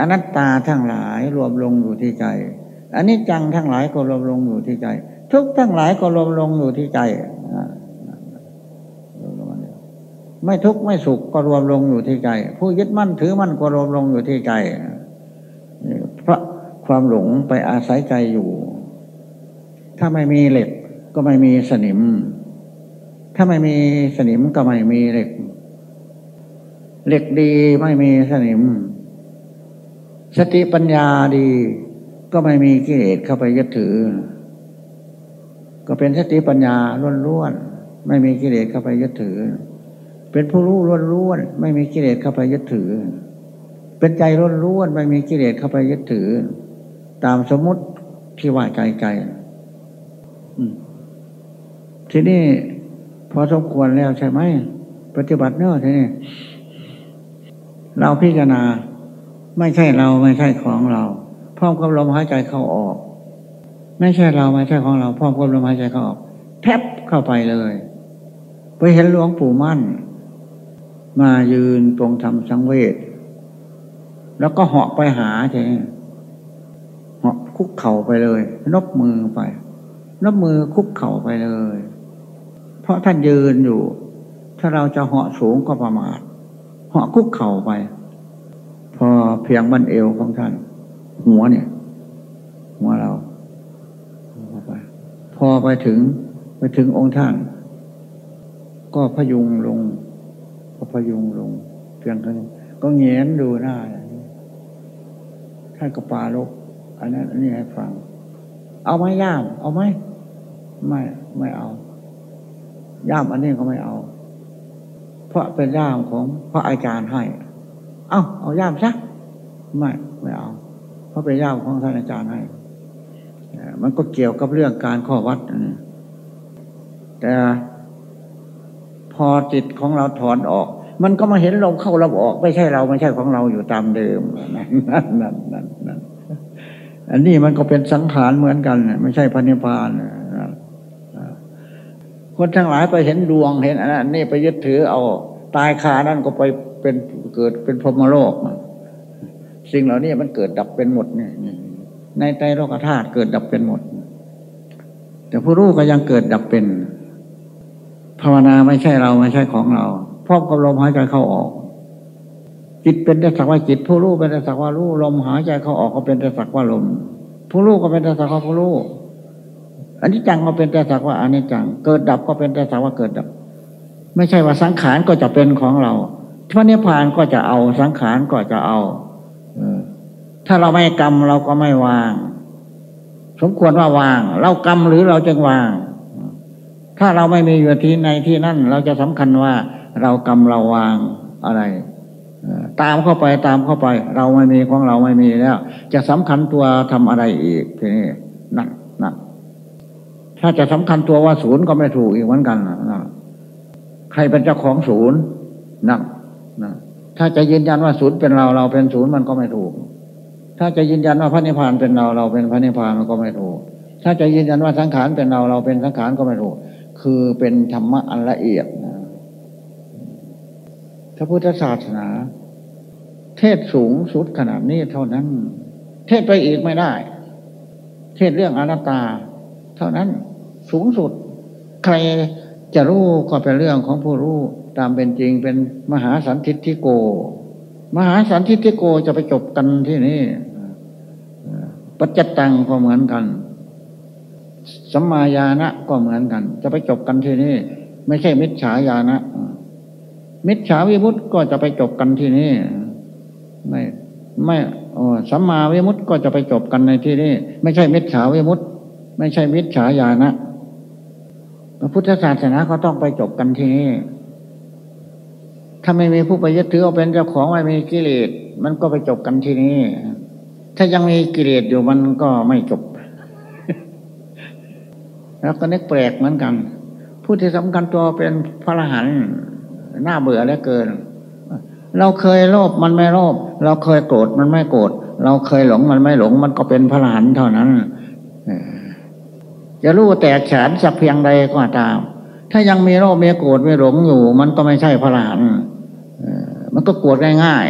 อนัตตาทั้งหลายรวมลงอยู่ที่ใจอันนี้จังทั้งหลายก็รวมลงอยู่ที่ใจ ทุกทั้งหลายก็รวมลงอยู่ที่ใจไม่ทุกข์ไม่สุขก็รวมลงอยู่ที่ใจ ผู้ยึดมั่นถือมั่นก็รวมลงอยู่ที่ใจเพราะความหลงไปอาศัยใจอยู่ ถ้าไม่มีเหล็กก็ไม่มีสนิม ถ้าไม่มีสนิมก็ไม่มีเหล็ก เหล็กดีไม่มีสนิม สติปัญญาดี ก็ไม่มีกิเลสเข้าไปยึดถือ ก็เป็นสติปัญญาล้วนๆไม่มีกิเลสเข้าไปยึดถือ เป็นผู้รู้ล้วนๆไม่มีกิเลสเข้าไปยึดถือ เป็นใจล้วนๆไม่มีกิเลสเข้าไปยึดถือ ตามสมมติที่ว่าไกลๆทีนี้พอสมควรแล้วใช่ไหมปฏิบัติเนอะทีนี้เราพิจารณา ไม่ใช่เราไม่ใช่ของเรา พร้อมกับลมหายใจเข้าออก ไม่ใช่เราไม่ใช่ของเรา พร้อมกับลมหายใจเข้าออกแทบเข้าไปเลยไปเห็นหลวงปู่มั่น มายืนตรงทำสังเวชแล้วก็เหาะไปหาใช่เหาะคุกเข่าไปเลย นบมือไป นบมือคุกเข่าไปเลย เพราะท่านยืนอยู่ ถ้าเราจะเหาะสูงก็ประมาทเหาะคุกเข่าไป พอเพียงบั้นเอวของท่าน หัวเนี่ย หัวเราไปพอไปถึงไปถึงองค์ท่าน ก็พยุงลง ก็พยุงลงเพียงเท่านี้ก็เงียนดูหน้าท่านก็ปาลกอันนั้นอันนี้ให้ฟัง เอาไหมย่าม เอาไหมไม่ไม่เอา ย่ามอันนี้ก็ไม่เอา เพราะเป็นย่ามของพระอาจารย์ให้ เอาเอาย่ามซะไม่ไม่เอา เพราะเป็นย่ามของท่านอาจารย์ให้มันก็เกี่ยวกับเรื่องการข้อวัดแต่พอจิตของเราถอนออก มันก็มาเห็นลมเข้าลมออก ไม่ใช่เราไม่ใช่ของเราอยู่ตามเดิมนั่นนั่นนั่นนั่นอันนี้มันก็เป็นสังขารเหมือนกัน ไม่ใช่พันิพานคนทั้งหลายไปเห็นดวงเห็นอันนั้นนี่ไปยึดถือเอา ตายคานั่นก็ไป เป็นเกิดเป็นพรหมโลก สิ่งเหล่านี้มันเกิดดับเป็นหมดเนี่ยในใจโลกธาตุเกิดดับเป็นหมด แต่ผู้รู้ก็ยังเกิดดับเป็น ภาวนาไม่ใช่เราไม่ใช่ของเราพร้อมกับลมหายใจเข้าออก จิตเป็นแต่สักว่าจิต ผู้รู้เป็นแต่สักว่ารู้ลมหายใจเข้าออกก็เป็นแต่สักว่าลม ผู้รู้ก็เป็นแต่สักว่าผู้รู้อันนี้จังก็เป็นแต่สักว่าอันนี้จัง เกิดดับก็เป็นแต่สักว่าเกิดดับ ไม่ใช่ว่าสังขารก็จะเป็นของเรา พระนิพพานก็จะเอาสังขารก็จะเอาถ้าเราไม่กรรมเราก็ไม่วาง สมควรว่าวาง เรากรรมหรือเราจึงวาง ถ้าเราไม่มีอยู่ที่ในที่นั่น เราจะสำคัญว่าเรากำเราวางอะไรตามเข้าไปตามเข้าไป เราไม่มีของเราไม่มีแล้ว จะสำคัญตัวทำอะไรอีกทีนี้นั่นนั่นถ้าจะสำคัญตัวว่าศูนย์ก็ไม่ถูกอีกเหมือนกันนะใครเป็นเจ้าของศูนย์นั่น ถ้าจะยืนยันว่าศูนย์เป็นเราเราเป็นศูนย์มันก็ไม่ถูก ถ้าจะยืนยันว่าพระนิพพานเป็นเราเราเป็นพระนิพพานมันก็ไม่ถูก ถ้าจะยืนยันว่าสังขารเป็นเราเราเป็นสังขารก็ไม่ถูก คือเป็นธรรมะอันละเอียดนะพระพุทธศาสนา เทศสูงสุดขนาดนี้เท่านั้น เทศไปอีกไม่ได้ เทศเรื่องอนัตตา เท่านั้นสูงสุด ใครจะรู้ก็เป็นเรื่องของผู้รู้ ตามเป็นจริงเป็นมหาสันทิฏฐิโก มหาสันทิฏฐิโกจะไปจบกันที่นี่ปัจจตังก็เหมือนกันสัมมาญาณะก็เหมือนกัน จะไปจบกันที่นี่ไม่ใช่มิจฉาญาณะมิจฉาวิมุตต์ก็จะไปจบกันที่นี่ไม่ไม่โอสัมมาวิมุตต์ก็จะไปจบกันในที่นี้ไม่ใช่มิจฉาวิมุตต์ไม่ใช่มิจฉาญาณะพระพุทธศาสนาเขาต้องไปจบกันที่นี่ ถ้าไม่มีผู้ไปยึดถือเอาเป็นเจ้าของไม่มีกิเลสมันก็ไปจบกันที่นี่ถ้ายังมีกิเลสอยู่มันก็ไม่จบ แล้วก็นึกแปลกเหมือนกัน ผู้ที่สำคัญตัวเป็นพระอรหันต์หน้าเบื่อแล้วเกิน เราเคยโลภมันไม่โลภเราเคยโกรธมันไม่โกรธเราเคยหลงมันไม่หลง มันก็เป็นพระอรหันต์เท่านั้นจะรู้แตกฉานสักเพียงใดก็ตาม ถ้ายังมีโลภมีโกรธมีหลงอยู่ มันก็ไม่ใช่พระอรหันต์ มันก็โกรธง่าย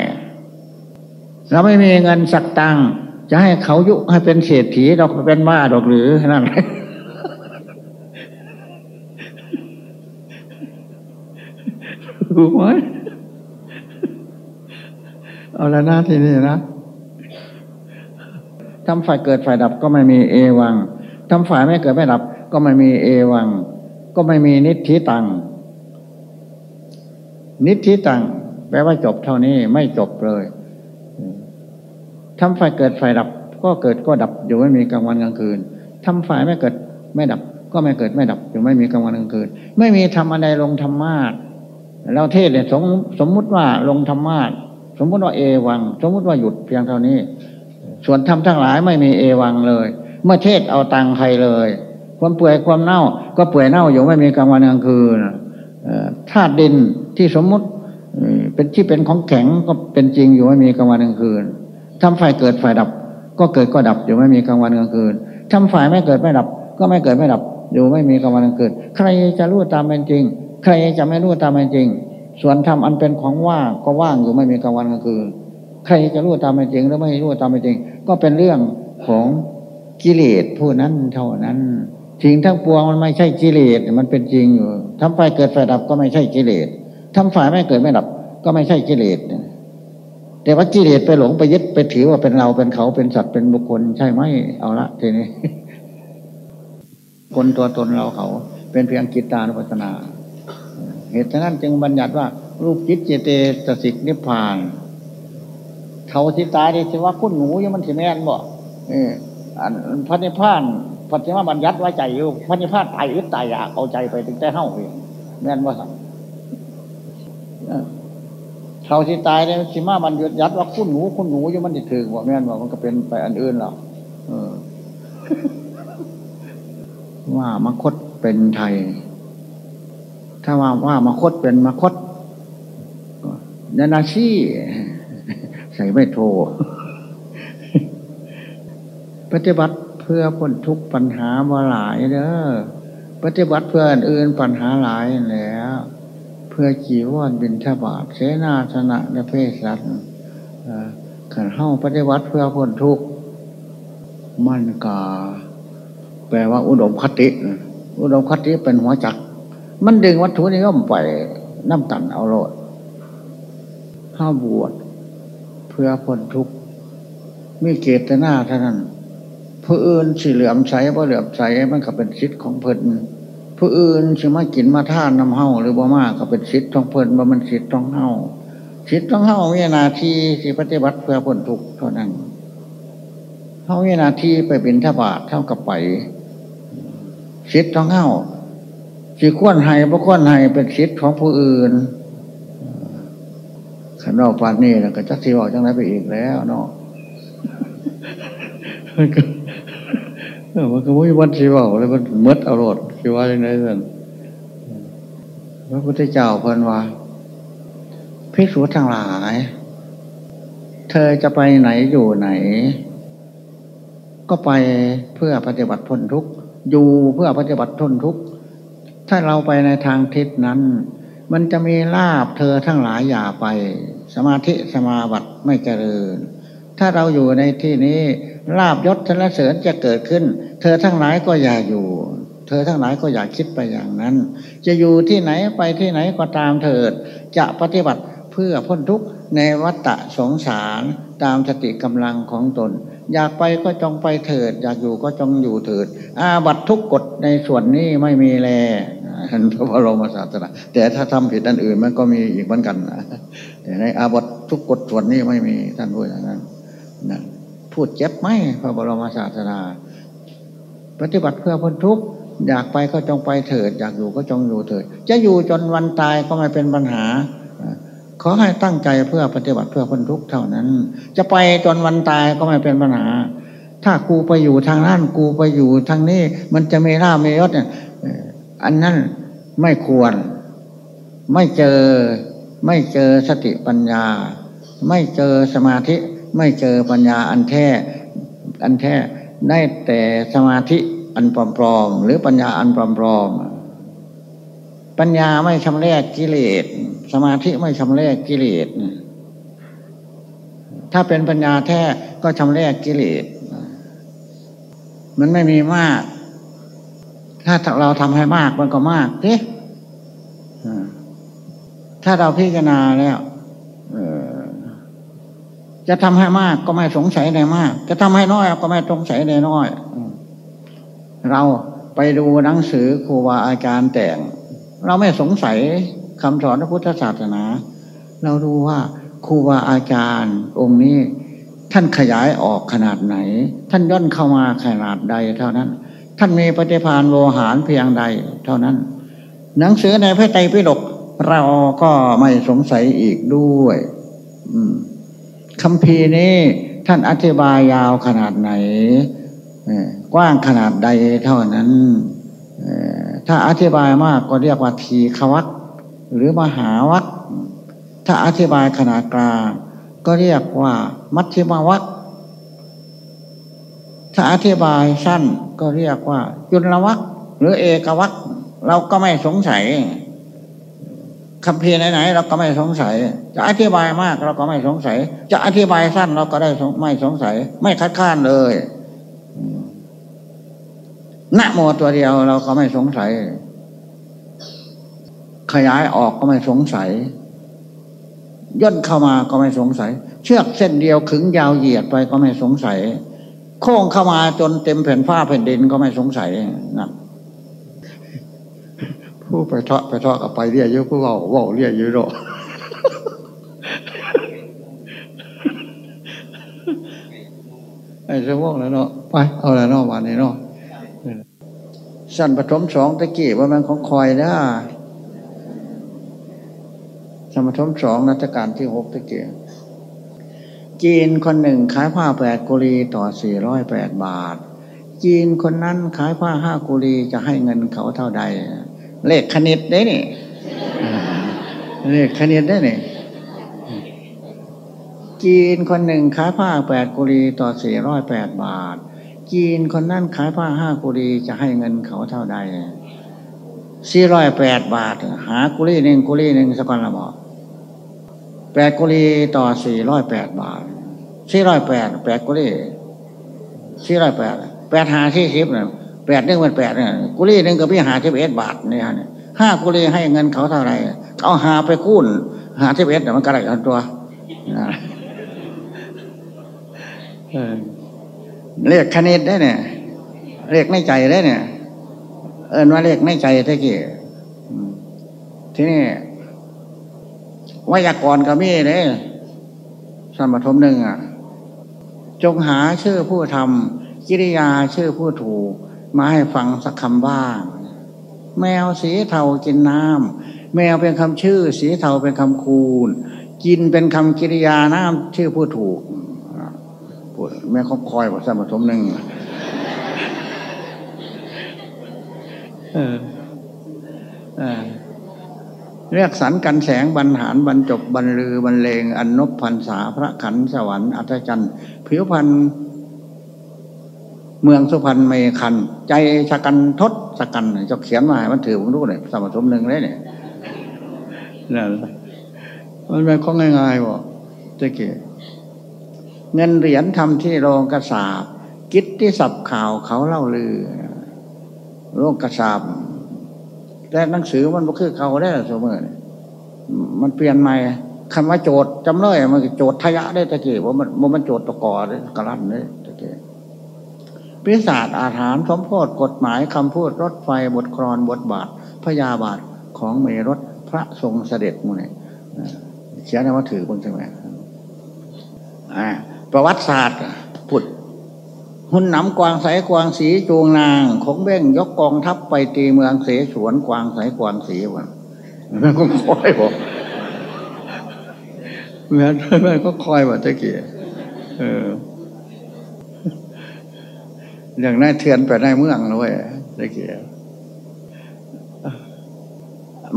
ๆ เราไม่มีเงินสักตังจะให้เขายุให้เป็นเศรษฐีเราเป็นบ้าดอกหรือนั่นรู้ไหมเอาละหน้าที่นี่นะทำฝ่ายเกิดฝ่ายดับก็ไม่มีเอวังทำฝ่ายไม่เกิดไม่ดับ ก็ไม่มีเอวัง ก็ไม่มีนิธิตัง นิธิตัง แปลว่าจบเท่านี้ไม่จบเลยทำฝ่ายเกิดฝ่ายดับ ก็เกิดก็ดับอยู่ไม่มีกลางวันกลางคืนทำฝ่ายไม่เกิดไม่ดับ ก็ไม่เกิดไม่ดับอยู่ไม่มีกลางวันกลางคืน ไม่มีทำอะไรลงธรรมาทเราเทศเนี่ยสมสมมุติว่าลงธรรมาทสมมุติว่าเอวัง สมมุติว่าหยุดเพียงเท่านี้ ส่วนทำทั้งหลายไม่มีเอวังเลย เมื่อเทศเอาตังใครเลย ความเปื่อยความเน่า ก็เปื่อยเน่าอยู่ไม่มีกลางวันกลางคืนธาตุดินที่สมมุติ เป็นที่เป็นของแข็งก็เป็นจริงอยู่ไม่มีกลางวันกลางคืนทำฝ่ายเกิดฝ่ายดับ ก็เกิดก็ดับอยู่ไม่มีกลางวันกลางคืนทำฝ่ายไม่เกิดไม่ดับ ก็ไม่เกิดไม่ดับ อยู่ไม่มีกลางวันกลางคืนใครจะรู้ตามเป็นจริง ใครจะไม่รู้ตามเป็นจริง ส่วนธรรมอันเป็นของว่างก็ว่างอยู่ไม่มีกลางวันกลางคืนใครจะรู้ตามเป็นจริงหรือไม่รู้ตามเป็นจริง ก็เป็นเรื่องของกิเลสผู้นั้นเท่านั้นสิ่งทั้งปวงมันไม่ใช่กิเลสมันเป็นจริงอยู่ทำฝ่ายเกิดฝ่ายดับก็ไม่ใช่กิเลส ทำฝ่ายไม่เกิดไม่ดับ ก็ไม่ใช่กิเลสแต่ว่ากิเลสไปหลงไปยึดไปถือว่าเป็นเราเป็นเขาเป็นสัตว์เป็นบุคคล ใช่ไหมเอาละทีนี้ คนตัวตนเราเขา เป็นเพียงกิตตานุปัสนา เหตุฉะนั้นจึงบัญญัติว่า รูปจิตเจเตสสิกนิพพาน เขาที่ตายได้สิว่าคุณหนูยังมันสิแม่นบ่เออพระนิพพานพระนิพพาบัญญัติไว้ใจอยู่พระนิพพานตายอึดตายอยากเอาใจไปถึงแต่เฮ้าเองแม่นว่าสั่ เขาที่ตายเนี่ยสิมามันยัดว่าคุณหนูคุณหนูยังมันติดถึงว่าแม่นว่ามันก็เป็นไปอันอื่นหรอกว่ามคตเป็นไทย ถ้าว่าว่ามคตเป็นมาคตนานาชีใส่ไม่โทรปฏิบัติเพื่อพ้นทุกปัญหามาหลายเด้อปฏิบัติเพื่ออื่นปัญหาหลายแล้ว พื่อจีวรบินทบาทเสนาสนะและเพศสัตว์ขันเฮ้าปฏิวัติเพื่อคนทุกข์มันกาแปลว่าอุดมคติ อุดมคติเป็นหัวจัก มันดึงวัตถุนิยมไปน้ำกันเอาโลดห้าบวชเพื่อคนทุกข์มีเกตนาเท่านั้นเพื่ออื่นสีเหลือมใสเพราะเหลือมใสมันก็เป็นชิดของเพิ่น ผู้อื่นจะมากินมาท่านน้ำเฮาหรือบ่มากก็เป็นสิทธิ์ต้องเพิ่นบ่มันสิทธิ์ต้องเฮาสิทธิ์ต้องเฮามีนาทีที่ปฏิบัติเพื่อพ้นทุกข์เท่านั้นเฮามีนาทีไปเป็นทบาทเท่ากับไปสิทธิ์ต้องเฮาสิขวนให้บ่ขวนให้เป็นสิทธิ์ของผู้อื่นขันนอกปานนี้แล้วก็จักสีบอกจังไรไปอีกแล้วเนาะมันก็ไม่วัดสีบอกเลยมันมดเอารม ณ์คือว่าอย่างไรสั่นพระพุทธเจ้าเพิ่นว่าพิสูจทั้งหลาย เธอจะไปไหนอยู่ไหน ก็ไปเพื่อปฏิบัติทนทุกข์อยู่เพื่อปฏิบัติทนทุกข์ถ้าเราไปในทางทิศนั้น มันจะมีลาบเธอทั้งหลายอย่าไป สมาธิสมาบัติไม่เจริญ ถ้าเราอยู่ในที่นี้ลาบยศชนเสริญจะเกิดขึ้น เธอทั้งหลายก็อย่าอยู่ เธอทั้งหลายก็อยากคิดไปอย่างนั้น จะอยู่ที่ไหนไปที่ไหนก็ตามเถิด จะปฏิบัติเพื่อพ้นทุกข์ในวัฏสงสารตามสติกำลังของตน อยากไปก็จงไปเถิด อยากอยู่ก็จงอยู่เถิด อาบัตทุกกฎในส่วนนี้ไม่มีแลพระบรมศาสนาแต่ถ้าทำผิดอันอื่นมันก็มีอีกเหมือนกันนะแต่ในอาบัตทุกกฎส่วนนี้ไม่มีท่านพูดอย่างนั้นนะพูดเจ็บไหมพระบรมศาสนาปฏิบัติเพื่อพ้นทุกข์ อยากไปก็จงไปเถิด อยากอยู่ก็จงอยู่เถิด จะอยู่จนวันตายก็ไม่เป็นปัญหา ขอให้ตั้งใจเพื่อปฏิบัติเพื่อพ้นทุกข์เท่านั้น จะไปจนวันตายก็ไม่เป็นปัญหา ถ้ากูไปอยู่ทางนั้นกูไปอยู่ทางนี้ มันจะไม่ร่าไม่ยศเนี่ยอันนั้นไม่ควร ไม่เจอไม่เจอสติปัญญา ไม่เจอสมาธิ ไม่เจอปัญญาอันแท้อันแท้ได้แต่สมาธิ อันปลอมๆหรือปัญญาอันปลอมๆปัญญาไม่ชำแรกกิเลส สมาธิไม่ชำแรกกิเลสถ้าเป็นปัญญาแท้ก็ชำแรกกิเลส มันไม่มีมาก ถ้าเราทำให้มากมันก็มากสิถ้าเราพิจารณาแล้วจะทำให้มากก็ไม่สงสัยในมาก จะทำให้น้อยก็ไม่สงสัยในน้อย เราไปดูหนังสือครูบาอาจารย์แต่ง เราไม่สงสัยคำสอนพระพุทธศาสนา เราดูว่าครูบาอาจารย์องค์นี้ท่านขยายออกขนาดไหน ท่านย่นเข้ามาขนาดใดเท่านั้น ท่านมีปฏิพานโวหารเพียงใดเท่านั้น หนังสือในพระไตรปิฎกเราก็ไม่สงสัยอีกด้วยคำพีนี้ท่านอธิบายยาวขนาดไหน กว้างขนาดใดเท่านั้น ถ้าอธิบายมากก็เรียกว่าทีขวักหรือมหาวัคถ้าอธิบายขนาดกลางก็เรียกว่า มัชฌิมวัคถ้าอธิบายสั้นก็เรียกว่าจุลวัคหรือเอกวัคเราก็ไม่สงสัยคำเพียไหนๆเราก็ไม่สงสัย จะอธิบายมากเราก็ไม่สงสัย จะอธิบายสั้นเราก็ได้ไม่สงสัย ไม่คัดค้านเลย นะโมตัวเดียวเราก็ไม่สงสัย ขยายออกก็ไม่สงสัย ย่นเข้ามาก็ไม่สงสัย เชือกเส้นเดียวขึงยาวเหยียดไปก็ไม่สงสัย โค้งเข้ามาจนเต็มแผ่นฟ้าแผ่นดินก็ไม่สงสัยนะผู้ไปเทาะไปเทาะกับไปเรียกเยอะผู้ว่าว่าเรียกยอะหรอกไอ้สมองแล้วเนาะไปเอาแล้วเนาะวันนี้เนาะ สั้นปฐมสองตะกี้ว่ามันของคอยนะสั้นปฐมสองรัชกาลที่หกตะกี้จีนคนหนึ่งขายผ้าแปดกุลีต่อสี่ร้อยแปดบาท จีนคนนั้นขายผ้าห้ากุลีจะให้เงินเขาเท่าใด เลขคณิตได้นี่เลขคณิตได้นี่จีนคนหนึ่งขายผ้าแปดกุลีต่อสี่ร้อยแปดบาท จีนคนนั้นขายผ้าห้ากุลีจะให้เงินเขาเท่าใดสี่ร้อยแปดบาท หากุลีหนึ่งกุลีหนึ่งสกคนละบอกแปดกุลีต่อสี่ร้อยแปดบาทสี่ร้อยแปดแปดกุลีสี่ร้อยแปดแปดหาสี่สิบเนี่ยแปดหนึ่งเป็นแปดเนี่ยกุลีหนึ่งกับพี่หาสิบเอ็ดบาทเนี่ยห้ากุลีให้เงินเขาเท่าไรเอาหาไปคูณหาสิบเอ็ดมันก็ได้กันตัว เรียกคณิตได้เนี่ยเรียกในใจได้เนี่ย เอินว่าเรียกในใจตะกี้ที่นี่วยากรณ์ก็มีเลยสมปทมหนึ่งอะ จงหาชื่อผู้ทำกิริยาชื่อผู้ถูก มาให้ฟังสักคำบ้าง แมวสีเทากินน้ำแมวเป็นคำชื่อ สีเทาเป็นคำคูณ กินเป็นคำกิริยาน้ำชื่อผู้ถูก พูดแม่เขาคอยว่าสมทมหนึ่งเรียกสรรกันแสงบรรหารบรรจบบรรลือบรรเลง อันนบพันษาพระขันสวรรค์อัตจันทร์ผิวพันเมืองสุพรรณเมคัน ใจสกันทศสกันจะเขียนมามันถือผมรู้เลยสมสมหนึ่งเลยเนี่ยนั่นมันเป็นข้อง่ายๆบ่เจ๊เก๋ เงินเหรียญทำที่โรงกระสาบกิตที่สับข่าวเขาเล่าลือ โรงกระสาบแต่หนังสือมันก็คือเขาได้เสมอมันเปลี่ยนใหม่คำว่าโจทย์จำเลยมันโจทย์ทยะได้ตะเกียบว่ามันมันโจทย์ตะกอได้กระลันได้ตะเกียบพิศาจอาถรรพ์สมโพธกฎหมายคำพูดรถไฟบทกรอนบทบาทพยาบาทของเมรถพระทรงเสด็จมูเนี่ยเขียนว่าถือบนใช่ไหมอ่า ประวัติศาสตร์พุทธหุ่นหนำกวางใสกวางสีจูงนาง ของเบ้งยกกองทัพไปตีเมืองเสฉวนกวางใสกวางสีวันมันก็คอยบอกแม่แม่ก็คอยว่าตะเกียเอออย่างนั้นเทือนไปในเมืองเลยตะเกีย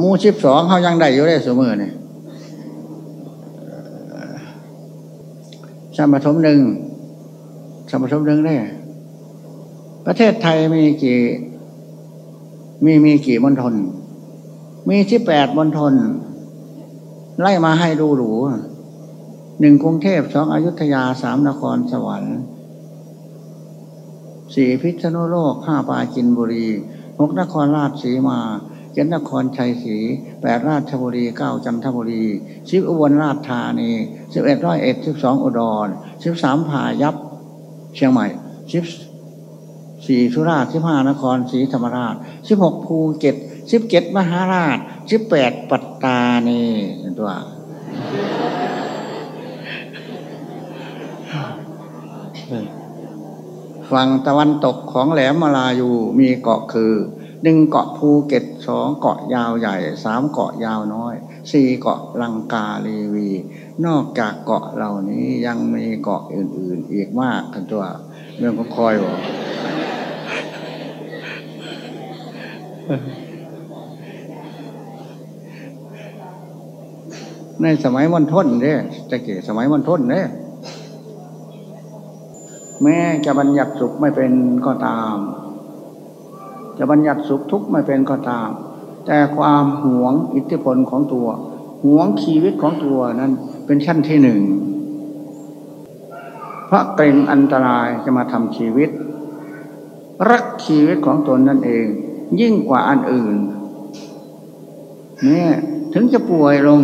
มูชิบสองเขายังได้อยู่ได้เสมอเนี่ย สมทมหนึ่งสมทมหนึ่งได้ ประเทศไทยมีกี่ มีมีกี่มณฑลมีที่แปดมณฑลไล่มาให้ดูหรูหนึ่งกรุงเทพสองอยุธยาสามนครสวรรค์สี่พิษณุโลกห้าปาจินบุรีหกนครราชสีมา เจ็ดนครชัยศรีแปดราชบุรีเก้าจันทบุรีสิบอุบลราชธานีสิบเอ็ดร้อยเอ็ดสิบสองอุดรสิบสามผายับเชียงใหม่สิบสี่สุราษฎร์สิบห้านครศรีธรรมราชสิบหกภูเก็ตสิบเจ็ดมหาราชสิบแปดปัตตานีตัวฝั่งตะวันตกของแหลมมาลายูมีเกาะคือ หนึ่งเกาะภูเก็ตสองเกาะยาวใหญ่สามเกาะยาวน้อยสี่เกาะลังกาลีวี นอกจากเกาะเหล่านี้ยังมีเกาะอื่น ๆ อีกมากกันตัวเรื่องก็คอยบอกในสมัยมันทนเนี่ยจะเก๋สมัยมันทนเนี่ยแม้จะบัญญัติสุขไม่เป็นก็ตาม จะบัญญัติสุขทุกข์ไม่เป็นก็ตาม แต่ความหวงอิทธิพลของตัว หวงชีวิตของตัวนั้นเป็นชั้นที่หนึ่งเพราะเกรงอันตรายจะมาทำชีวิต รักชีวิตของตนนั่นเอง ยิ่งกว่าอันอื่นแม้ถึงจะป่วยลง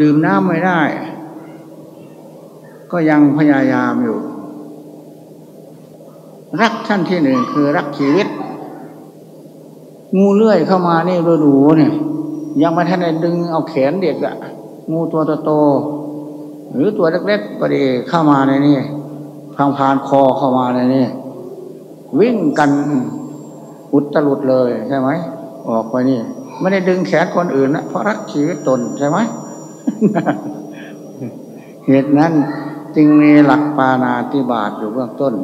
ดื่มน้ำไม่ได้ ก็ยังพยายามอยู่ รักขั้นที่หนึ่งคือรักชีวิต งูเลื่อยเข้ามานี่ดูดูเนี่ย ยังไม่ทันได้ดึงเอาแขนเด็กอะงูตัวโตๆหรือตัวเล็กๆก็ดีเข้ามาในนี่พังพานคอเข้ามาในนี่วิ่งกันอุตลุดเลยใช่ไหมออกไปนี่ ไม่ได้ดึงแขนคนอื่นนะเพราะรักชีวิตตนใช่ไหมเหตุนั้นจึงมีหลักปานาติบาตอยู่เบื้องต้น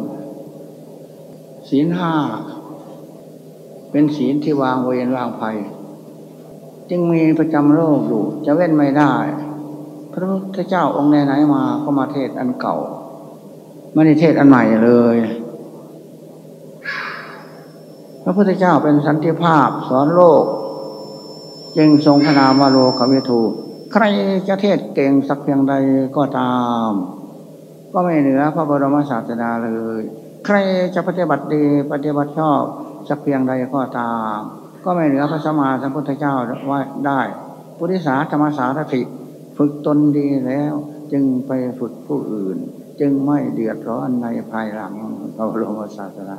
ศีลห้า เป็นศีลที่วางเวรวางภัย จึงมีประจำโลกอยู่ จะเว้นไม่ได้ พระพุทธเจ้าองค์ไหนๆมาก็มาเทศอันเก่าไม่ได้เทศอันใหม่เลย พระพุทธเจ้าเป็นสันติภาพสอนโลก จึงทรงพนามวโลกวิทูใครจะเทศเก่งสักเพียงใดก็ตาม ก็ไม่เหนือพระบรมศาสดาเลย ใครจะปฏิบัติดีปฏิบัติชอบ สักเพียงใดก็ตาม ก็ไม่เหลือพระสมมาสัมพุทธเจ้าไว้ได้ปุริสาธรรมสารถิฝึกตนดีแล้ว จึงไปฝึกผู้อื่น จึงไม่เดือดร้อนในภายหลังพระบรมศาสนา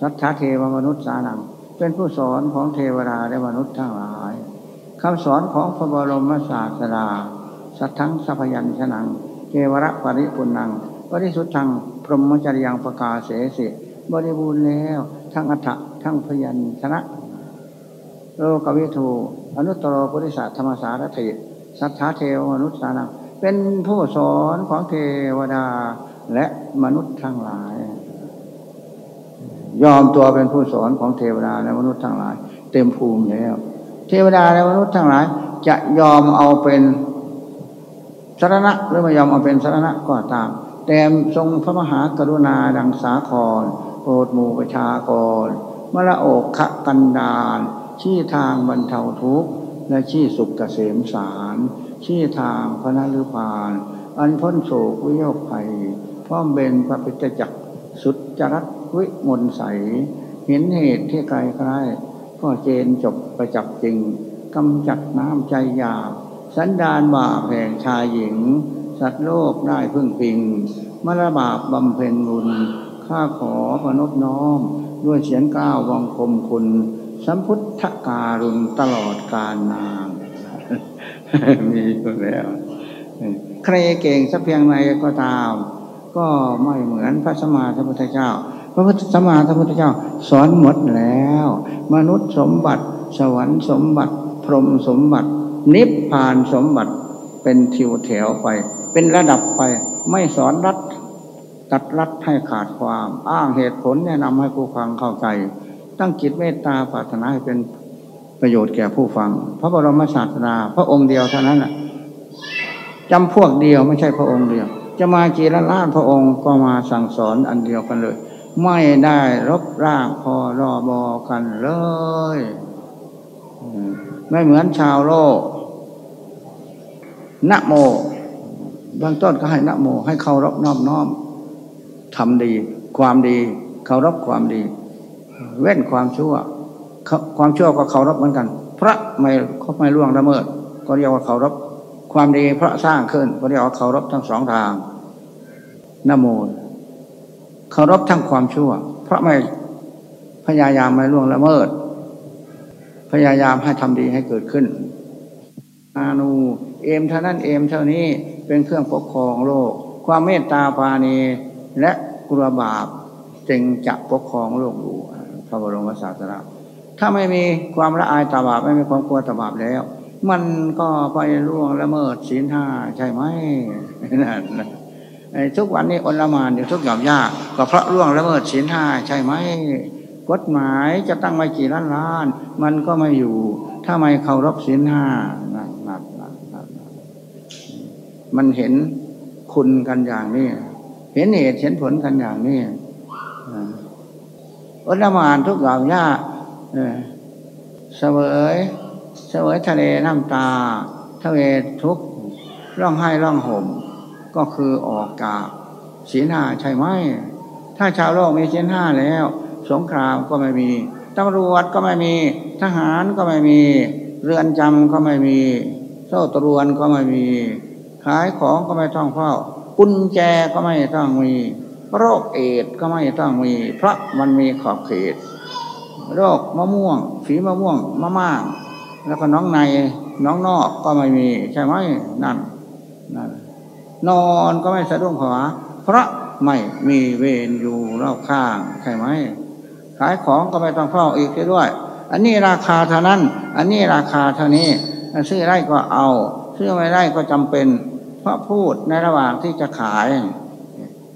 สัทธาเทวมนุษย์สานัง เป็นผู้สอนของเทวดาและมนุษย์ทั้งหลายคำสอนของพระบรมศาสดา สัททั้งสัพยัญชนะเกวระปริปุนังปริสุทธัง พรหมจริยังประกาศเสสิ บริบูรณ์แล้ว ทั้งอัฏฐะทั้งพยัญชนะ โลกวิทูอนุตตรปุริสธรรมสารถิสัทธาเทวมนุษย์สานังเป็นผู้สอนของเทวดาและมนุษย์ทั้งหลาย ยอมตัวเป็นผู้สอนของเทวดาและมนุษย์ทั้งหลาย เต็มภูมิแล้ว เทวดาและมนุษย์ทั้งหลาย จะยอมเอาเป็นสารณะหรือไม่ยอมเอาเป็นสารณะก็ตาม แต่ทรงพระมหากรุณาดังสาคร รดมูประชากร มละโอกขกันดานชี้ทางบรรเทาทุกข์ และชี้สุขเกษมสารชี้ทางพระนรุพาน อันพ้นโศกวิโยคภัยพร้อมเบนพระปิจจักสุดจรัตวิมนใส เห็นเหตุที่ไกลไกลก็เจนจบประจับจริงกำจัดน้ำใจยาสันดานบาปแห่งชายหญิง สัตว์โลกได้พึ่งพิงมรบาปบำเพ็ญบุญ ข้าขอพนบน้อม ด้วยเสียงก้าววังคมคุณ สัมพุทธการุณตลอดกาลนานมีอยู่แล้ว ใครเก่งสักเพียงไหนก็ตาม ก็ไม่เหมือนพระสมมาสัมพุทธเจ้า พระพุทธสมมาสัมพุทธเจ้า สอนหมดแล้ว มนุษย์สมบัติ สวรรค์สมบัติ พรหมสมบัติ นิพพานสมบัติเป็นทิวแถวไป เป็นระดับไป ไม่สอนรัด ตัดรัดให้ขาดความ อ้างเหตุผลแนะนำให้ผู้ฟังเข้าใจ ตั้งจิตเมตตาปรารถนาให้เป็นประโยชน์แก่ผู้ฟัง พระบรมศาสดาพระองค์เดียวเท่านั้นแหะจำพวกเดียวไม่ใช่พระองค์เดียว จะมากี่ล้านล้านพระองค์ก็มาสั่งสอนอันเดียวกันเลย ไม่ได้รบร่างพอรอบอกันเลย ไม่เหมือนชาวโลกนะโมบางต้นก็ให้นะโม ให้เคารพน้อมน้อม ทำดี ความดีเคารพความดี เว้นความชั่ว ความชั่วก็เคารพเหมือนกัน พระไม่เขาไม่ล่วงละเมิด ก็เรียกว่าเคารพความดีพระสร้างขึ้นก็เรียกว่าเคารพทั้งสองทางนโมเคารพทั้งความชั่ว พระไม่พยายามไม่ล่วงละเมิด พยายามให้ทำดีให้เกิดขึ้น อานูเอมเท่านั้นเอมเท่านี้เป็นเครื่องปกครองโลก ความเมตตาปาณีและ กุรบาปจึงจะปกครองโลกอยู่พระบรมศาสดาถ้าไม่มีความละอายตาบาปไม่มีความกลัวตาบาปแล้ว มันก็ไปล่วงละเมิดศีลห้าใช่ไหมนั่นทุกวันนี้อนละมานอยู่ทุกอย่างยากก็เพราะล่วงละเมิดศีลห้าใช่ไหมกฎหมายจะตั้งไว้กี่ล้านล้าน มันก็ไม่อยู่ ถ้าไม่เคารพศีลห้านั่นนั่นนั่นนั่นมันเห็นคุณกันอย่างนี้ เห็นเหตุเห็นผลกันอย่างนี้อนละมานทุกอย่างยากเสวยเสวยทะเลน้ำตาทะเลทุกร้องไห้ร้องห่ม ก็คือออกจาศีลห้าใช่ไหม ถ้าชาวโลกมีศีลห้าแล้ว สงครามก็ไม่มีตำรวจก็ไม่มี ทหารก็ไม่มี เรือนจำก็ไม่มี โซ่ตรวนก็ไม่มี ขายของก็ไม่ต้องเฝ้า กุญแจก็ไม่ต้องมี โรคเอดก็ไม่ต้องมี เพราะมันมีขอบเขต โรคมะม่วง ฝีมะม่วงมะม่างแล้วก็น้องในน้องนอกก็ไม่มี ใช่ไหมนั่นนั่นนอนก็ไม่สะดุ้งผวาเพราะไม่มีเวรอยู่รอบข้างใช่ไหมขายของก็ไม่ต้องเฝ้าอีกด้วย อันนี้ราคาเท่านั้น อันนี้ราคาเท่านี้ซื้อได้ก็เอา ซื้อไม่ได้ก็จำเป็น ราะพูดในระหว่างที่จะขาย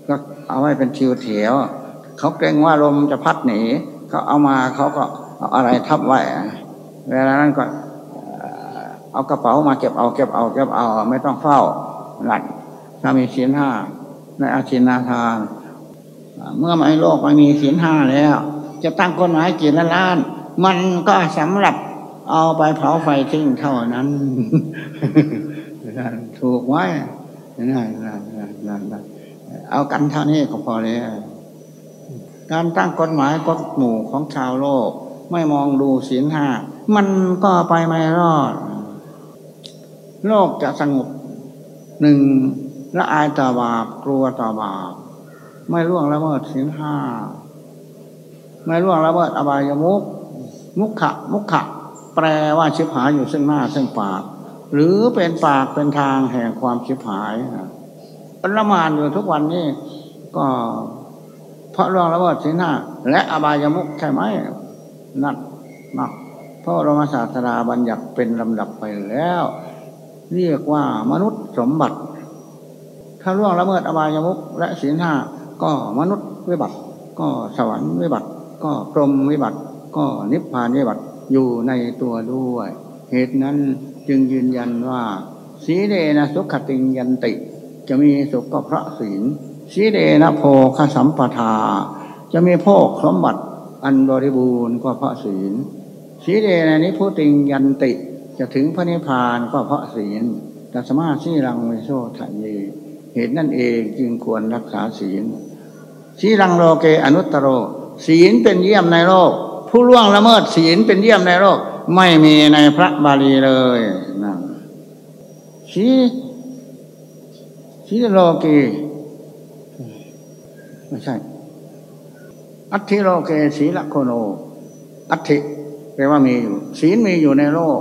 ก็เอาไว้เป็นชิวเถียว เขาเกรงว่าลมจะพัดหนีเขาเอามาเขาก็เอาอะไรทับไว้เวลานั้นก็เอากระเป๋ามาเก็บเอาเก็บเอาเก็บเอาไม่ต้องเฝ้าหลัดถ้ามีศีลห้าในอาชินาทาน เมื่อไม่โลกไม่มีศีลห้าแล้ว จะตั้งกฎหมายกี่ล้านล้านมันก็สำหรับเอาไปเผาไฟทิ้งเท่านั้น ถูกไว้นั่นนั่นนั่นเอากันเท่านี้ก็พอแล้วการตั้งกฎหมายกฎหมู่ของชาวโลก ไม่มองดูศีลห้ามันก็ไปไม่รอด โลกจะสงบหนึ่งละอายต่อบาปกลัวต่อบาปไม่ล่วงละเมิดศีลห้าไม่ล่วงละเมิดอบายมุกมุขะมุขะแปลว่าชิบหายอยู่ซึ่งหน้าซึ่งปาก หรือเป็นปากเป็นทางแห่งความชิบหายละมานอยู่ทุกวันนี้ก็เพราะล่วงละเมิดศีลห้า และอบายมุกใช่ไหมนั่นนักเพราะเรามาศาสดาบัญญัติเป็นลำดับไปแล้ว เรียกว่ามนุษย์สมบัติ ถ้าล่วงละเมิดอบายมุกและศีลห้าก็มนุษย์วิบัติ ก็สวรรค์วิบัติ ก็พรหมวิบัติ ก็นิพพานวิบัติอยู่ในตัวด้วย เหตุนั้น จึงยืนยันว่าสีเดนะสุขติงยันติ จะมีสุขก็พระศีลสีเดนะโพคสัมปทา จะมีโภคสมบัติอันบริบูรณ์ก็เพราะศีลสีเดนะนิพุติงยันติ จะถึงพระนิพพานก็เพราะศีลตัสมาสีรังเวโซทันเยเหตุนั่นเองจึงควรรักษาศีลสีรังโลเกอนุตตรโร ศีลเป็นเยี่ยมในโลก ผู้ล่วงละเมิดศีลเป็นเยี่ยมในโลก ไม่มีในพระบาลีเลยนะสีสีโลเกไม่ใช่ อัติโลเกศีลโคโน อัติแปลว่ามีอยู่ ศีลมีอยู่ในโลก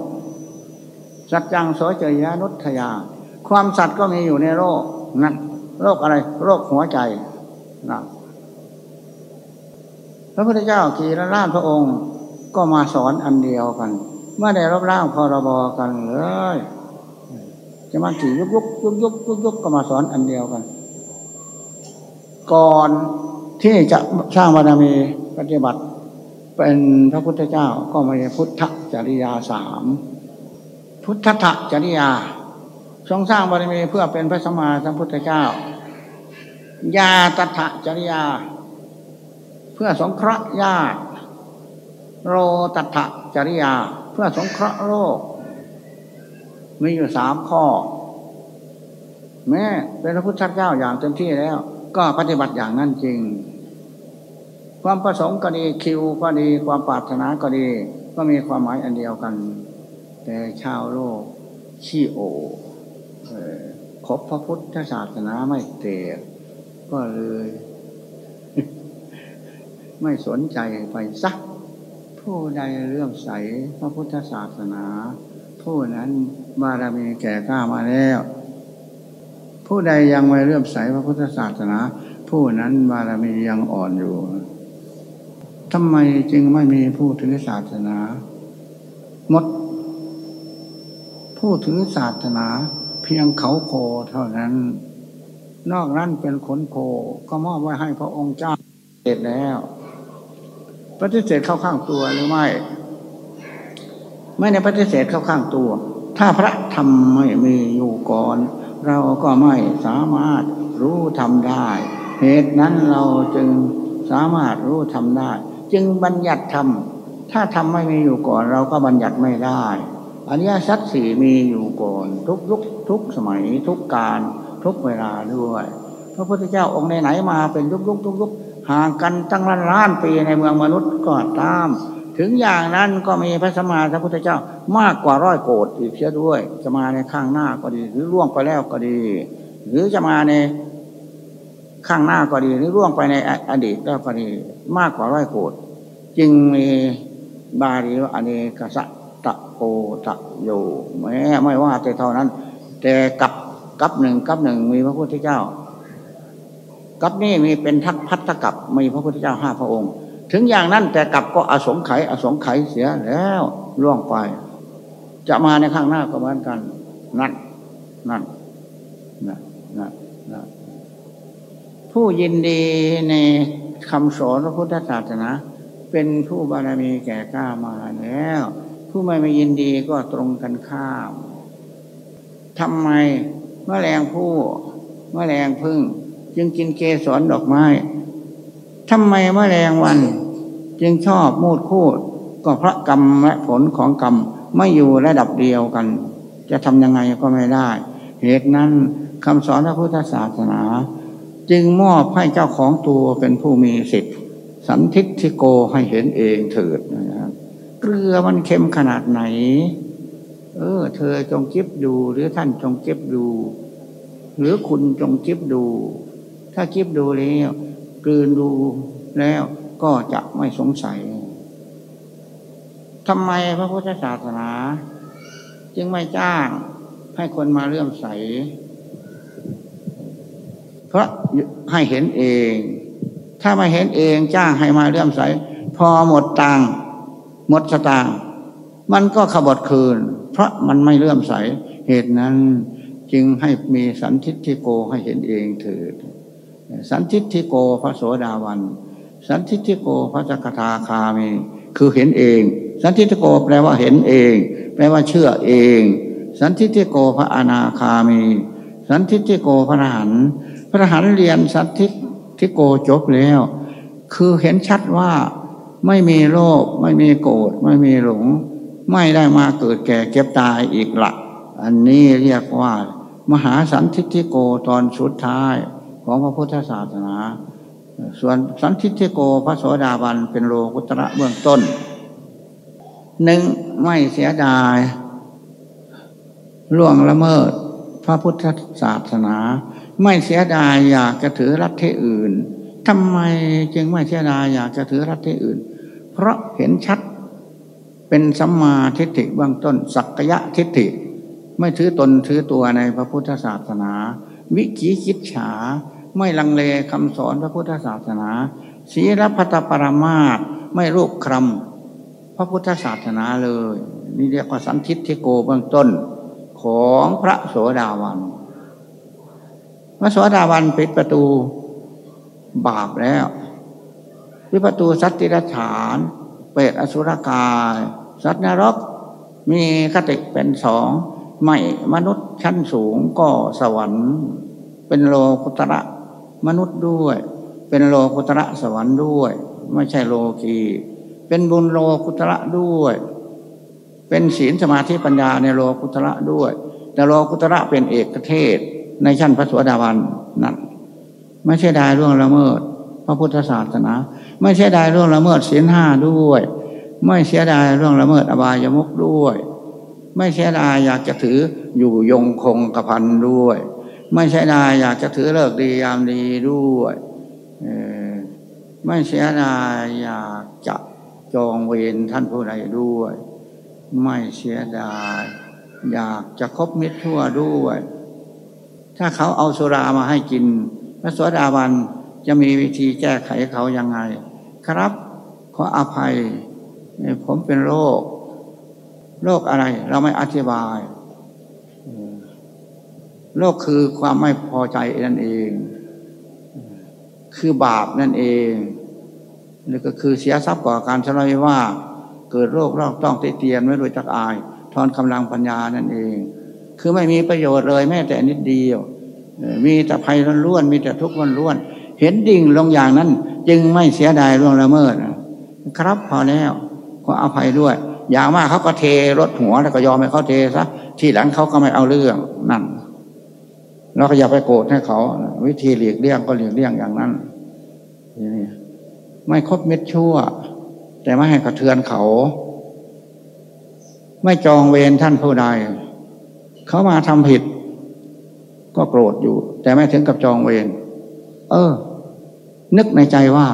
สัจจังโสจยานุทยา ความสัตย์ก็มีอยู่ในโลกนั่นโรคอะไร โรคหัวใจนะพระพุทธเจ้ากี่ล้านพระองค์ ก็มาสอนอันเดียวกัน เมื่อได้รับร่างพรบกันเลยจะมาขี่ยุกยุกยุกยุกยุกยุกก็มาสอนอันเดียวกัน ก่อนที่จะสร้างบารมีปฏิบัติ เป็นพระพุทธเจ้าก็ม่ใช่พุทธจริยาสามพุทธะจริยาทรงสร้างบารมีเพื่อเป็นพระสมมาสัมพุทธเจ้าญาตถะจริยา เพื่อสงเคราะห์ญาติ โรตัถะจริยา เพื่อสงเคราะห์โลก มีอยู่สามข้อ แม้เป็นพระพุทธเจ้าอย่างเต็มที่แล้ว ก็ปฏิบัติอย่างนั้นจริง ความประสงค์ก็ดีคิวก็ดี ความปรารถนาก็ดี ก็มีความหมายอันเดียวกัน แต่ชาวโลกขี้โอคบพระพุทธศาสนาไม่เตะก็เลย ไม่สนใจไปสัก ผู้ใดเลื่อมใสพระพุทธศาสนา ผู้นั้นบารมีแก่กล้ามาแล้ว ผู้ใดยังไม่เลื่อมใสพระพุทธศาสนา ผู้นั้นบารมียังอ่อนอยู่ทำไมจึงไม่มีผู้ถือศาสนา มด ผู้ถือศาสนา เพียงเขาโคเท่านั้น นอกนั้นเป็นขนโคก็มอบไว้ให้พระองค์เจ้าเสร็จแล้ว ปฏิเสธเข้าข้างตัวหรือไม่ ไม่ในปฏิเสธเข้าข้างตัว ถ้าพระธรรมไม่มีอยู่ก่อน เราก็ไม่สามารถรู้ทำได้ เหตุนั้นเราจึงสามารถรู้ทำได้ จึงบัญญัติธรรมถ้าทำไม่มีอยู่ก่อนเราก็บัญญัติไม่ได้อันนี้สัตสี่มีอยู่ก่อน ทุกยุคทุกสมัยทุกการทุกเวลาด้วย พระพุทธเจ้าองค์ไหนๆมาเป็นยุคยุคทุกยุค ห่างกันตั้งล้านล้านปีในเมืองมนุษย์ก็ตาม ถึงอย่างนั้นก็มีพระสมมาสัมพุทธเจ้ามากกว่าร้อยโกดอีกเสียด้วย จะมาในข้างหน้าก็ดี หรือล่วงไปแล้วก็ดี หรือจะมาในข้างหน้าก็ดี หรือล่วงไปในอดีตก็ดี มากกว่าร้อยโกดจึงมีบาลีว่าอเนกสัตะโกตะโยแม้ไม่ว่าแต่เท่านั้น แต่กับกับหนึ่งกับหนึ่งมีพระพุทธเจ้า กับนี่มีเป็นทักพัทธกับมีพระพุทธเจ้าห้าพระองค์ ถึงอย่างนั้นแต่กับก็อสงไขยอสงไขยเสียแล้วล่วงไป จะมาในข้างหน้าก็เหมือนกัน นั่นนั่นนั่นนั่นนั่นผู้ยินดีในคำสอนพระพุทธศาสนา เป็นผู้บารมีแก่กล้ามาแล้ว ผู้ไม่ไม่ยินดีก็ตรงกันข้ามทำไมเมื่อแรงผู้เมื่อแรงพึ่ง จึงกินเกสรดอกไม้ทำไมแมลงวัน จึงชอบมูดคูดก็เพราะกรรมและผลของกรรมไม่อยู่ระดับเดียวกัน จะทำยังไงก็ไม่ได้ เหตุนั้นคำสอนพระพุทธศาสนา จึงมอบให้เจ้าของตัวเป็นผู้มีสิทธิ์สันทิทิโกให้เห็นเองเถิดนะครับเกลือมันเค็มขนาดไหน เออ เธอจงคิดดู หรือท่านจงคิดดู หรือคุณจงคิดดู ถ้าคิดดูแล้วกลืนดูแล้วก็จะไม่สงสัยทำไมพระพุทธศาสนา จึงไม่จ้างให้คนมาเลื่อมใส เพราะให้เห็นเอง ถ้าไม่เห็นเองจ้างให้มาเลื่อมใส พอหมดตังหมดสตางมันก็ขบดคืน เพราะมันไม่เลื่อมใส เหตุนั้นจึงให้มีสันทิฏฐิโกให้เห็นเองเถิด สันทิฏฐิโกพระโสดาวัน สันทิฏฐิโกพระจักทาคามีคือเห็นเอง สันทิฏฐิโกแปลว่าเห็นเอง แปลว่าเชื่อเอง สันทิฏฐิโกพระอนาคามี สันทิฏฐิโกพระอรหันต์พระอรหันต์เรียนสันทิฏฐิโกจบแล้ว คือเห็นชัดว่าไม่มีโลภไม่มีโกรธไม่มีหลง ไม่ได้มาเกิดแก่เก็บตายอีกละอันนี้เรียกว่า มหาสันทิฏฐิโกตอนสุดท้าย ของพระพุทธศาสนา ส่วนสันทิฏฐิโกพระโสดาบันเป็นโลกุตระเบื้องต้นหนึ่งไม่เสียดายล่วงละเมิดพระพุทธศาสนา ไม่เสียดายอยากจะถือรัฐที่อื่นทำไมจึงไม่เสียดายอยากจะถือรัฐที่อื่น เพราะเห็นชัดเป็นสัมมาทิฏฐิเบื้องต้น สักยะทิฏฐิ ไม่ถือตนถือตัวในพระพุทธศาสนา วิจิคิดฉา ไม่ลังเลคำสอนพระพุทธศาสนาศีลพัตปรมาตไม่รูปครำพระพุทธศาสนาเลย นี่เรียกว่าสันทิฏฐิโกเบื้องต้นของพระโสดาวันพระโสดาวันปิดประตูบาปแล้วปิดประตูสัตติรฉาน เปรตอสุรกาย สัตว์นรกมีคติเป็นสอง ไม่มนุษย์ชั้นสูงก็สวรรค์ เป็นโลกุตระมนุษย์ด้วย เป็นโลกุตระสวรรค์ด้วย ไม่ใช่โลกีเป็นบุญโลกุตระด้วย เป็นศีลสมาธิปัญญาในโลกุตระด้วย แต่โลกุตระเป็นเอกเทศในชั้นพระสวสดาวันนั่นไม่ใช่ได้ร่วงละเมิด พระพุทธศาสนา ไม่ใช่ได้ร่วงละเมิดศีลห้าด้วย ไม่เสียดายร่วงละเมิดอบายมุกด้วย ไม่เสียดายอยากจะถืออยู่ยงคงกระพันด้วย ไม่เสียดายอยากจะถือเลิกดียามดีด้วยไม่เสียดายอยากจะจองเวรท่านผู้ใดด้วย ไม่เสียดาย อยากจะคบมิตรทั่วด้วย ถ้าเขาเอาสุรามาให้กินพระสวสดาวันจะมีวิธีแก้ไขเขายังไง ครับ ขออภัย ผมเป็นโรค โรคอะไร เราไม่อธิบายโรคคือความไม่พอใจนั่นเอง คือบาปนั่นเองนี่ก็คือเสียทรัพย์ก่อการชลายว่า เกิดโรครอกต้องติเตียนไม่โดยจักอาย ทอนกำลังปัญญานั่นเอง คือไม่มีประโยชน์เลยแม้แต่นิดเดียว มีแต่ภัยล้วนมีแต่ทุกข์ล้วนเห็นดิ่งลงอย่างนั้น จึงไม่เสียดายล่วงละเมิด ครับพอแล้วขออภัยด้วย อย่างมากเขาก็เทรถหัวแล้วก็ยอมให้เขาเทซะที่หลังเขาก็ไม่เอาเรื่องนั่นเราก็อย่าไปโกรธให้เขา วิธีหลีกเลี่ยงก็หลีกเลี่ยงอย่างนั้นนี่ไม่คบเม็ดชั่ว แต่ไม่ให้กระเทือนเขา ไม่จองเวรท่านผู้ใดเขามาทำผิด ก็โกรธอยู่ แต่ไม่ถึงกับจองเวรเออ นึกในใจว่า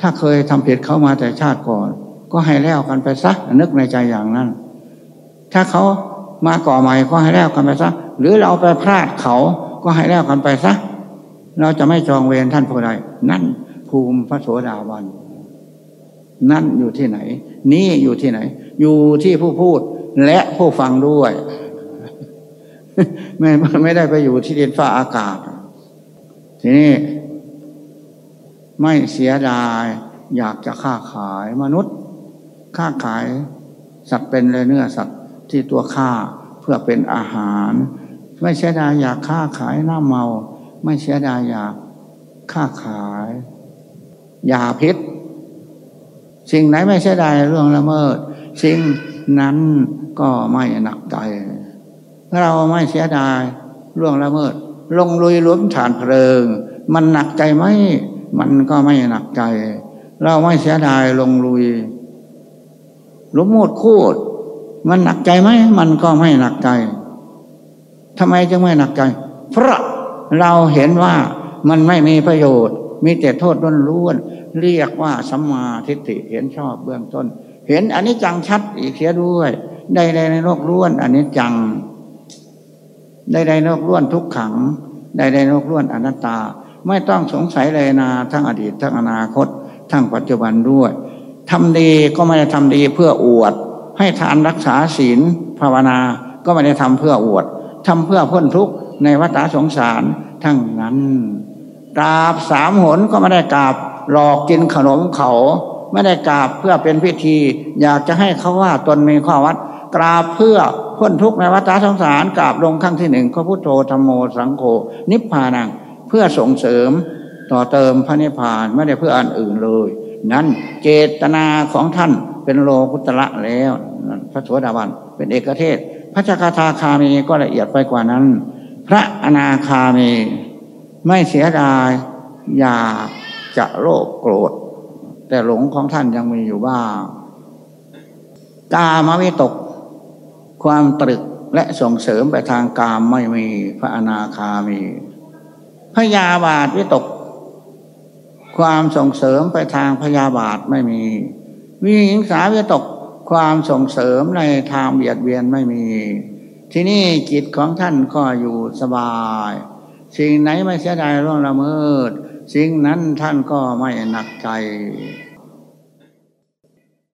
ถ้าเคยทำผิดเขามาแต่ชาติก่อน ก็ให้แล้วกันไปซะนึกในใจอย่างนั้น ถ้าเขามาก่อใหม่ก็ให้แล้วกันไปซะหรือเราไปพลาดเขาก็ให้แล้วกันไปซะเราจะไม่จองเวรท่านผู้ใดนั่นภูมิพระโสดาบันนั่นอยู่ที่ไหน นี่อยู่ที่ไหน อยู่ที่ผู้พูดและผู้ฟังด้วย ไม่ไม่ได้ไปอยู่ที่ดินฟ้าอากาศ ทีนี้ไม่เสียดายอยากจะค้าขายมนุษย์ ค้าขาย สัตว์เป็นเลยเนื้อสัตว์ที่ตัวฆ่าเพื่อเป็นอาหาร ไม่เสียดายอยากค้าขายหน้ำเมา ไม่เสียดายอยากค้าขายยาพิษ สิ่งไหนไม่เสียดายเรื่องละเมิด สิ่งนั้นก็ไม่หนักใจ เราไม่เสียดายเรื่องละเมิด ลงลุยล้มฐานเพลิง มันหนักใจไหมมันก็ไม่หนักใจ เราไม่เสียดายลงลุย หล้มโมดคูด มันหนักใจไหม มันก็ไม่หนักใจทำไมจึงไม่หนักใจ เพราะเราเห็นว่ามันไม่มีประโยชน์ มีแต่โทษล้วนๆเรียกว่าสัมมาทิฏฐิเห็นชอบเบื้องต้น เห็นอันนี้จังชัดอีกเสียด้วยใดในโลกล้วนอันนี้จังใดในโลกล้วนทุกขังใดในโลกล้วนอนัตตา ไม่ต้องสงสัยเลยนาทั้งอดีตทั้งอนาคต ทั้งปัจจุบันด้วย ทำดีก็ไม่ได้ทำดีเพื่ออวด ให้ทานรักษาศีลภาวนาก็ไม่ได้ทำเพื่ออวดทำเพื่อพ้นทุกข์ในวัฏสงสารทั้งนั้นกราบสามหนก็ไม่ได้กราบหลอกกินขนมเขาไม่ได้กราบเพื่อเป็นพิธี อยากจะให้เขาว่าตนมีข้อวัด กราบเพื่อพ้นทุกข์ในวัฏสงสารกราบลงขั้งที่หนึ่งพระพุทโธธรรมโมสังโฆนิพพานังเพื่อส่งเสริมต่อเติมพระนิพพานไม่ได้เพื่ออันอื่นเลย นั้นเจตนาของท่านเป็นโลกุตระแล้วพระสวสดาบันเป็นเอกเทศ พระจักทาคามีก็ละเอียดไปกว่านั้น พระอนาคามีไม่เสียดายอยากจะโลภโกรธ แต่หลงของท่านยังมีอยู่บ้างกามวิตก ความตรึกและส่งเสริมไปทางกามไม่มีพระอนาคามีพยาบาทวิตก ความส่งเสริมไปทางพยาบาทไม่มี วิหิงสาวิตกความส่งเสริมในทางเบียดเบียนไม่มี ที่นี่จิตของท่านก็อยู่สบาย สิ่งไหนไม่เสียดายร่วงละเมิด สิ่งนั้นท่านก็ไม่หนักใจ